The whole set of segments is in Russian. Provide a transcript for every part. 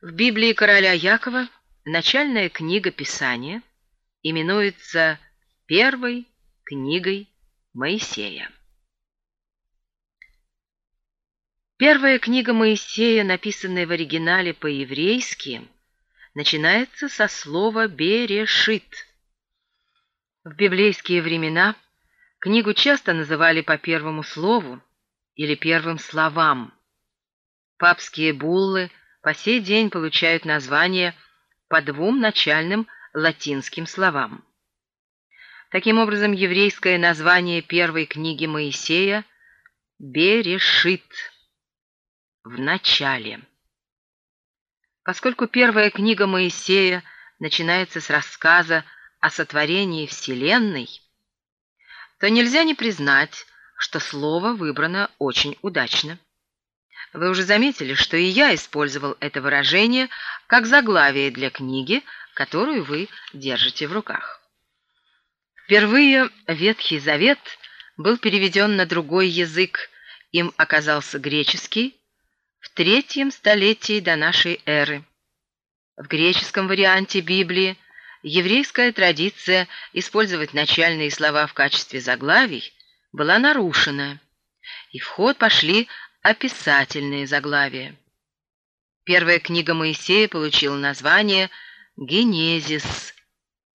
В Библии короля Якова начальная книга Писания именуется первой книгой Моисея. Первая книга Моисея, написанная в оригинале по-еврейски, начинается со слова «берешит». В библейские времена книгу часто называли по первому слову или первым словам. Папские буллы по сей день получают название по двум начальным латинским словам. Таким образом, еврейское название первой книги Моисея — «Берешит» — «в начале». Поскольку первая книга Моисея начинается с рассказа о сотворении Вселенной, то нельзя не признать, что слово выбрано очень удачно. Вы уже заметили, что и я использовал это выражение как заглавие для книги, которую вы держите в руках. Впервые Ветхий Завет был переведен на другой язык, им оказался греческий, в третьем столетии до нашей эры. В греческом варианте Библии еврейская традиция использовать начальные слова в качестве заглавий была нарушена, и в ход пошли описательные заглавия. Первая книга Моисея получила название «Генезис»,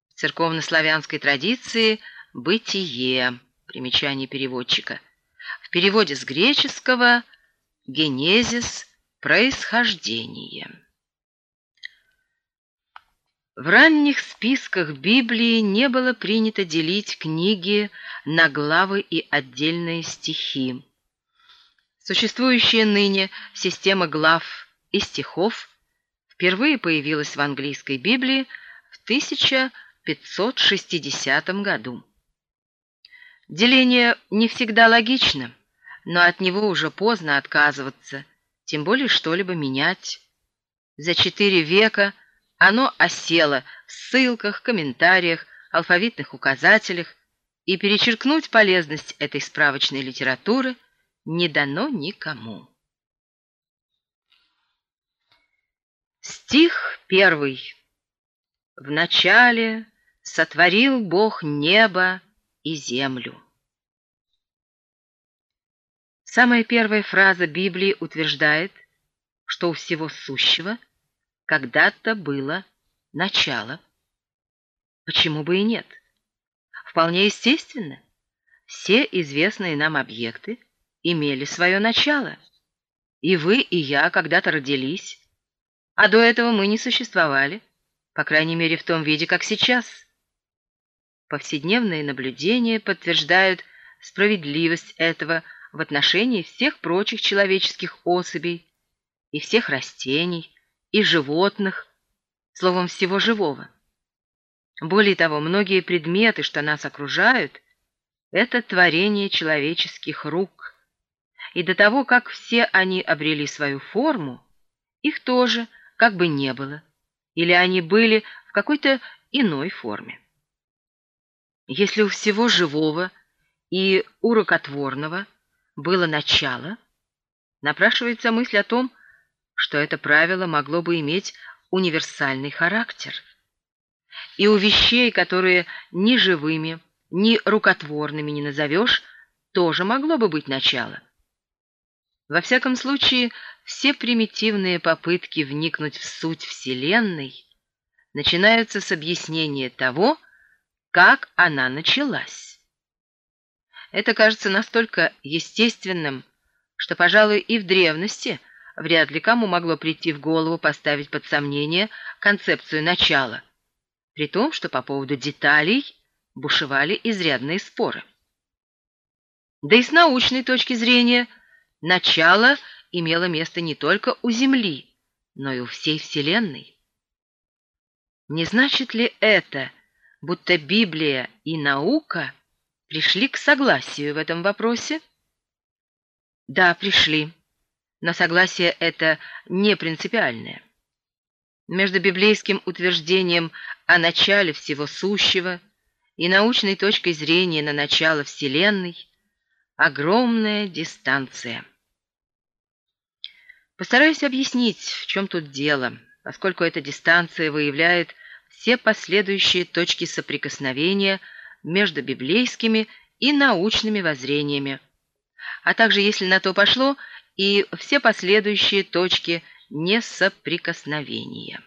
в церковнославянской традиции «Бытие», примечание переводчика. В переводе с греческого «Генезис» — «Происхождение». В ранних списках Библии не было принято делить книги на главы и отдельные стихи. Существующая ныне система глав и стихов впервые появилась в английской Библии в 1560 году. Деление не всегда логично, но от него уже поздно отказываться, тем более что-либо менять. За четыре века оно осело в ссылках, комментариях, алфавитных указателях, и перечеркнуть полезность этой справочной литературы – не дано никому. Стих первый. Вначале сотворил Бог небо и землю. Самая первая фраза Библии утверждает, что у всего сущего когда-то было начало. Почему бы и нет? Вполне естественно. Все известные нам объекты имели свое начало. И вы, и я когда-то родились, а до этого мы не существовали, по крайней мере в том виде, как сейчас. Повседневные наблюдения подтверждают справедливость этого в отношении всех прочих человеческих особей и всех растений, и животных, словом, всего живого. Более того, многие предметы, что нас окружают, это творение человеческих рук – и до того, как все они обрели свою форму, их тоже как бы не было, или они были в какой-то иной форме. Если у всего живого и урокотворного было начало, напрашивается мысль о том, что это правило могло бы иметь универсальный характер. И у вещей, которые ни живыми, ни рукотворными не назовешь, тоже могло бы быть начало. Во всяком случае, все примитивные попытки вникнуть в суть Вселенной начинаются с объяснения того, как она началась. Это кажется настолько естественным, что, пожалуй, и в древности вряд ли кому могло прийти в голову поставить под сомнение концепцию начала, при том, что по поводу деталей бушевали изрядные споры. Да и с научной точки зрения – Начало имело место не только у Земли, но и у всей Вселенной. Не значит ли это, будто Библия и наука пришли к согласию в этом вопросе? Да, пришли, но согласие это не принципиальное. Между библейским утверждением о начале всего сущего и научной точкой зрения на начало Вселенной огромная дистанция. Постараюсь объяснить, в чем тут дело, поскольку эта дистанция выявляет все последующие точки соприкосновения между библейскими и научными воззрениями, а также, если на то пошло, и все последующие точки несоприкосновения.